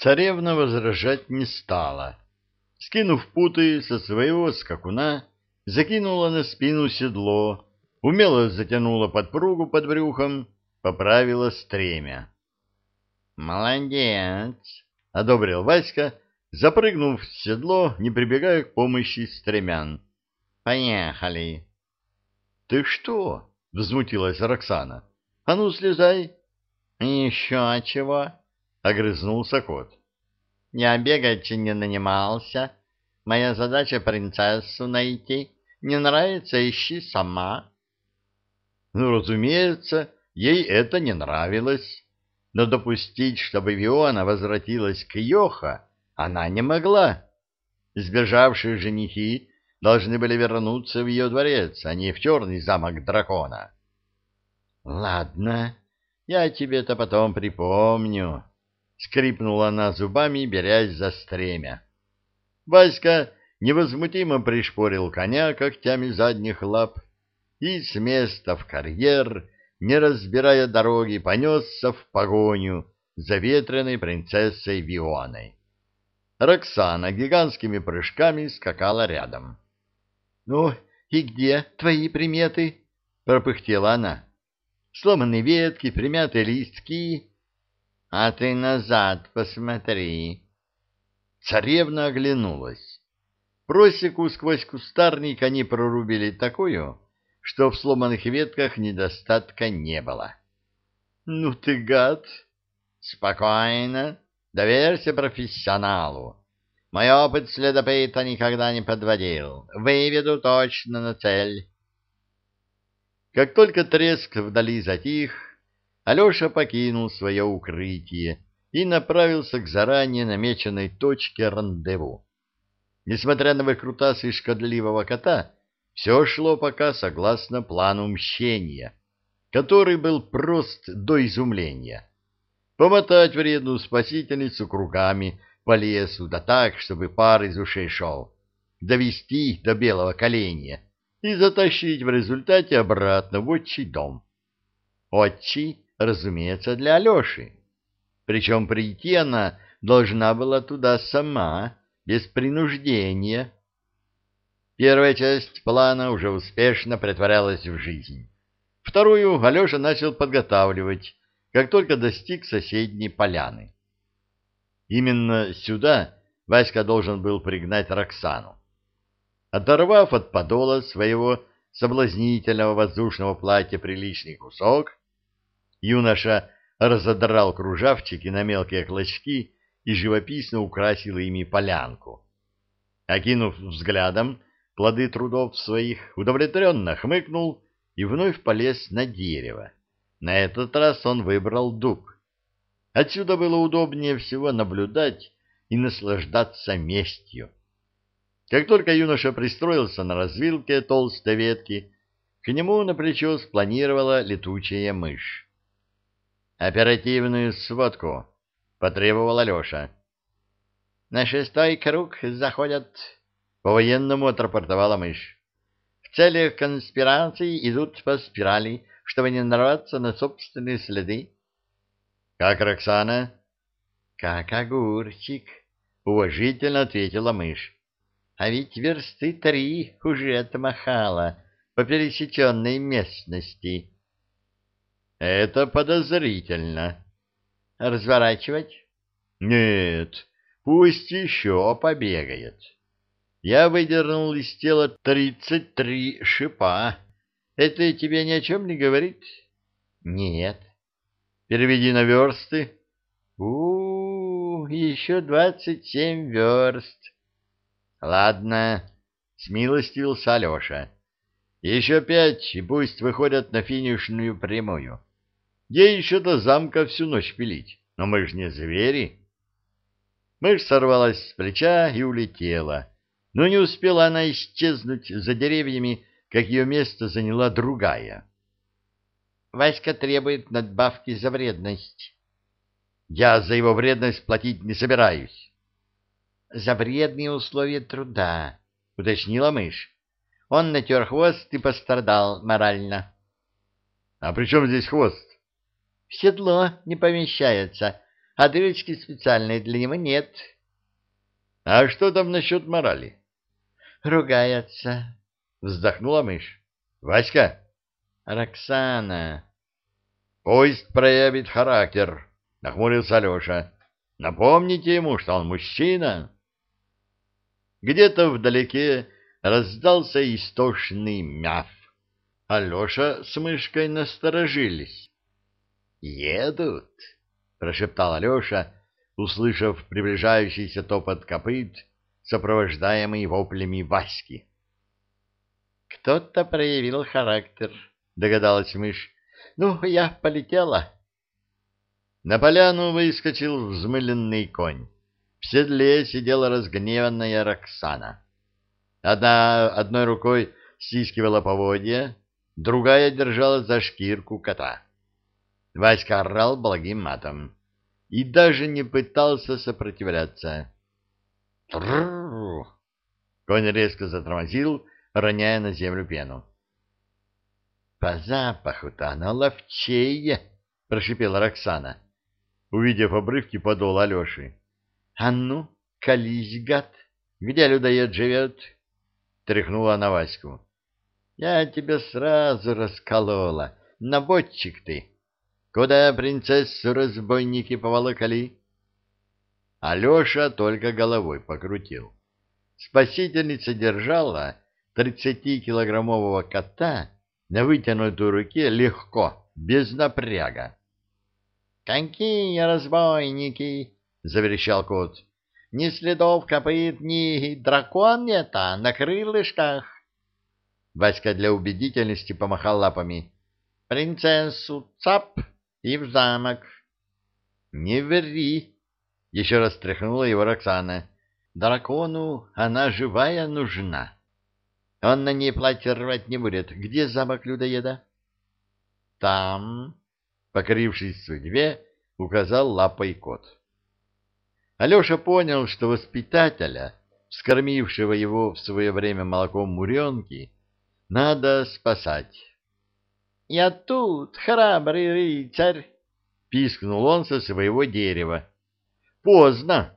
Царевна возражать не стала. Скинув путы со своего скакуна, закинула на спину седло, умело затянула подпругу под брюхом, поправила стремя. «Молодец!» — одобрил Васька, запрыгнув в седло, не прибегая к помощи стремян. «Поехали!» «Ты что?» — взмутилась Роксана. «А ну, слезай!» «Еще чего?» — огрызнулся кот. «Я бегать не нанимался. Моя задача принцессу найти. Не нравится — ищи сама». Ну, разумеется, ей это не нравилось. Но допустить, чтобы Виона возвратилась к Йоха, она не могла. Сбежавшие женихи должны были вернуться в ее дворец, а не в черный замок дракона. — Ладно, я тебе-то потом припомню, скрипнула она зубами, берясь за стремя. Васька невозмутимо пришпорил коня когтями задних лап и с места в карьер, не разбирая дороги, понесся в погоню за ветреной принцессой Вионой. Роксана гигантскими прыжками скакала рядом. — Ну, и где твои приметы? — пропыхтела она. — Сломанные ветки, примятые листки. А ты назад посмотри. Царевна оглянулась. Просеку сквозь кустарник они прорубили такую, что в сломанных ветках недостатка не было. — Ну ты гад! — Спокойно, доверься профессионалу. Мой опыт следопыта никогда не подводил. Выведу точно на цель. Как только треск вдали затих, Алеша покинул свое укрытие и направился к заранее намеченной точке рандеву. Несмотря на выкрутасы шкодливого кота, все шло пока согласно плану мщения, который был прост до изумления. Помотать вредную спасительницу кругами по лесу, да так, чтобы пар из ушей шел, довести до белого коленя и затащить в результате обратно в отчий дом. Отчий разумеется, для Алеши. Причем прийти она должна была туда сама, без принуждения. Первая часть плана уже успешно притворялась в жизнь. Вторую Алеша начал подготавливать, как только достиг соседней поляны. Именно сюда Васька должен был пригнать Роксану. Оторвав от подола своего соблазнительного воздушного платья приличный кусок, Юноша разодрал кружавчики на мелкие клочки и живописно украсил ими полянку. Окинув взглядом плоды трудов своих, удовлетворенно хмыкнул и вновь полез на дерево. На этот раз он выбрал дуб. Отсюда было удобнее всего наблюдать и наслаждаться местью. Как только юноша пристроился на развилке толстой ветки, к нему на плечо спланировала летучая мышь. «Оперативную сводку», — потребовал Алеша. «На шестой круг заходят», — по-военному отрапортовала мышь. «В целях конспирации идут по спирали, чтобы не нарваться на собственные следы». «Как Роксана?» «Как огурчик», — уважительно ответила мышь. «А ведь версты три уже отмахала по пересеченной местности». Это подозрительно. Разворачивать? Нет, пусть еще побегает. Я выдернул из тела тридцать три шипа. Это тебе ни о чем не говорит? Нет. Переведи на версты. у, еще двадцать семь верст. Ладно, смилостивился Алеша. Еще пять, и пусть выходят на финишную прямую. Ей еще до замка всю ночь пилить, но мы же не звери. Мышь сорвалась с плеча и улетела, но не успела она исчезнуть за деревьями, как ее место заняла другая. Васька требует надбавки за вредность. Я за его вредность платить не собираюсь. За вредные условия труда, уточнила мышь. Он натер хвост и пострадал морально. — А при чем здесь хвост? В седло не помещается, а дырочки специальной для него нет. — А что там насчет морали? — Ругается, — вздохнула мышь. — Васька? — Роксана. — Пусть проявит характер, — нахмурился Алеша. — Напомните ему, что он мужчина. Где-то вдалеке раздался истошный мяв. Алеша с мышкой насторожились. «Едут!» — прошептал Алеша, услышав приближающийся топот копыт, сопровождаемый воплями Васьки. «Кто-то проявил характер», — догадалась мышь. «Ну, я полетела». На поляну выскочил взмыленный конь. В седле сидела разгневанная Роксана. Одна одной рукой стискивала поводья, другая держала за шкирку кота. Васька орал благим матом и даже не пытался сопротивляться. Трррррр! Конь резко затормозил, роняя на землю пену. — По запаху-то она ловчее, — прошипела Роксана, увидев обрывки подола Алеши. — А ну, колись, гад, где людоед живет? — тряхнула она Ваську. — Я тебя сразу расколола, наводчик ты. Куда принцессу разбойники поволокали? Алеша только головой покрутил. Спасительница держала тридцатикилограммового кота на вытянутой руке легко, без напряга. — Какие разбойники! — заверещал кот. — Ни следов копыт, ни дракон нет-то на крылышках. Васька для убедительности помахал лапами. — Принцессу цап! И в замок. — Не ври! — еще раз тряхнула его Роксана. — Дракону она живая нужна. Он на ней платье рвать не будет. Где замок людоеда? — Там, — покорившись судьбе, указал лапой кот. Алеша понял, что воспитателя, вскормившего его в свое время молоком муренки, надо спасать. «Я тут, храбрый рыцарь!» — пискнул он со своего дерева. «Поздно!»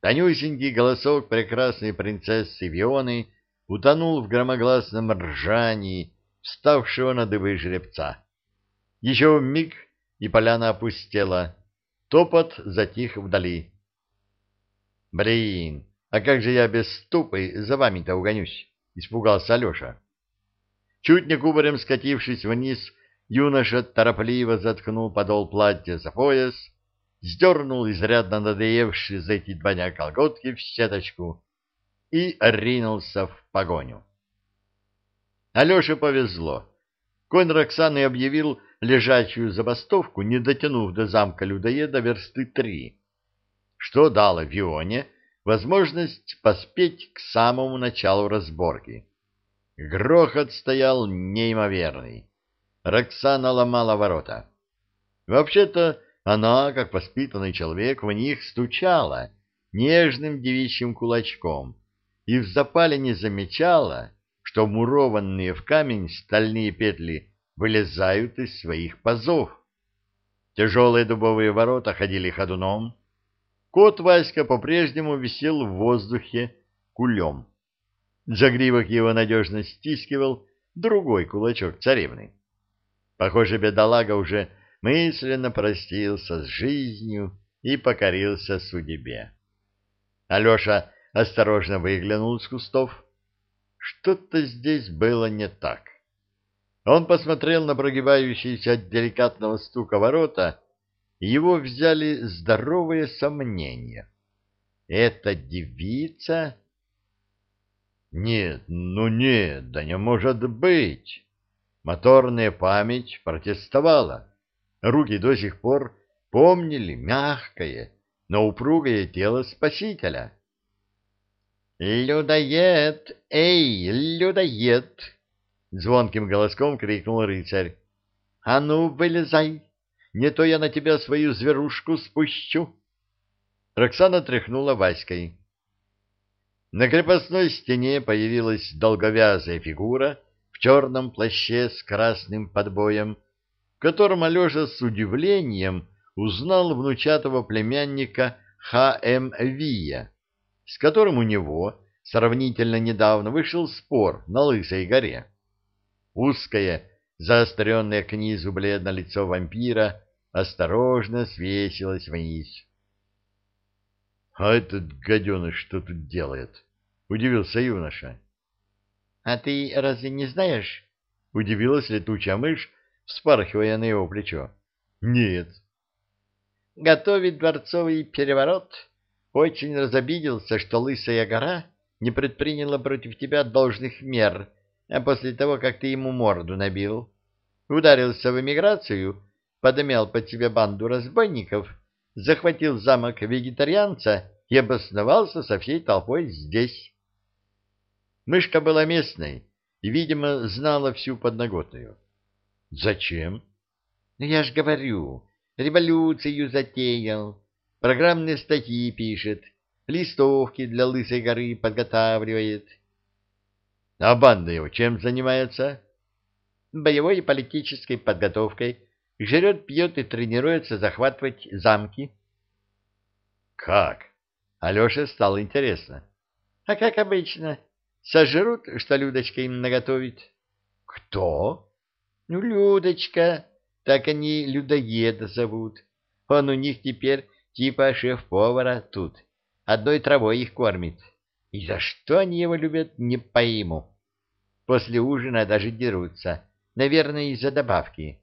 Тонюсенький голосок прекрасной принцессы Вионы утонул в громогласном ржании вставшего на дыбы жеребца. Еще миг, и поляна опустела. Топот затих вдали. «Блин, а как же я без ступы за вами-то угонюсь?» — испугался Алеша. Чуть не кубарем скатившись вниз, юноша торопливо заткнул подол платья за пояс, сдернул изрядно надоевшие за эти два дня колготки в сеточку и ринулся в погоню. Алёше повезло. Конь Роксаны объявил лежачую забастовку, не дотянув до замка людоеда версты три, что дало Вионе возможность поспеть к самому началу разборки. Грохот стоял неимоверный. Роксана ломала ворота. Вообще-то она, как воспитанный человек, в них стучала нежным девичьим кулачком и в запале не замечала, что мурованные в камень стальные петли вылезают из своих пазов. Тяжелые дубовые ворота ходили ходуном. Кот Васька по-прежнему висел в воздухе кулем. Загривок его надежно стискивал другой кулачок царевны. Похоже, бедолага уже мысленно простился с жизнью и покорился судьбе. Алеша осторожно выглянул из кустов. Что-то здесь было не так. Он посмотрел на прогибающиеся от деликатного стука ворота, и его взяли здоровые сомнения. Эта девица нет, ну нет, да не может быть. Моторная память протестовала. Руки до сих пор помнили мягкое, но упругое тело спасителя. «Людоед! Эй, людоед!» — звонким голоском крикнул рыцарь. «А ну, вылезай! Не то я на тебя свою зверушку спущу!» Роксана тряхнула Васькой. На крепостной стене появилась долговязая фигура в черном плаще с красным подбоем, в котором Алеша с удивлением узнал внучатого племянника Х.М. Вия, с которым у него сравнительно недавно вышел спор на Лысой горе. Узкое, заостренное к низу бледное лицо вампира осторожно свесилось вниз. — А этот гаденыш что тут делает? — удивился юноша. — А ты разве не знаешь? — удивилась летучая мышь, вспархивая на его плечо. — Нет. — Готовит дворцовый переворот. Очень разобиделся, что Лысая гора не предприняла против тебя должных мер, а после того, как ты ему морду набил. Ударился в эмиграцию, подымел под себя банду разбойников, захватил замок вегетарианца и обосновался со всей толпой здесь. Мышка была местной и, видимо, знала всю подноготную. Зачем? Ну, я ж говорю, революцию затеял, программные статьи пишет, листовки для Лысой горы подготавливает. А банда его чем занимается? Боевой и политической подготовкой. Жрет, пьет и тренируется захватывать замки. Как? Алёше стало интересно. А как обычно. Сожрут, что Людочка им наготовит. Кто? Ну, Людочка. Так они людоеда зовут. Он у них теперь типа шеф-повара тут. Одной травой их кормит. И за что они его любят, не пойму. После ужина даже дерутся. Наверное, из-за добавки.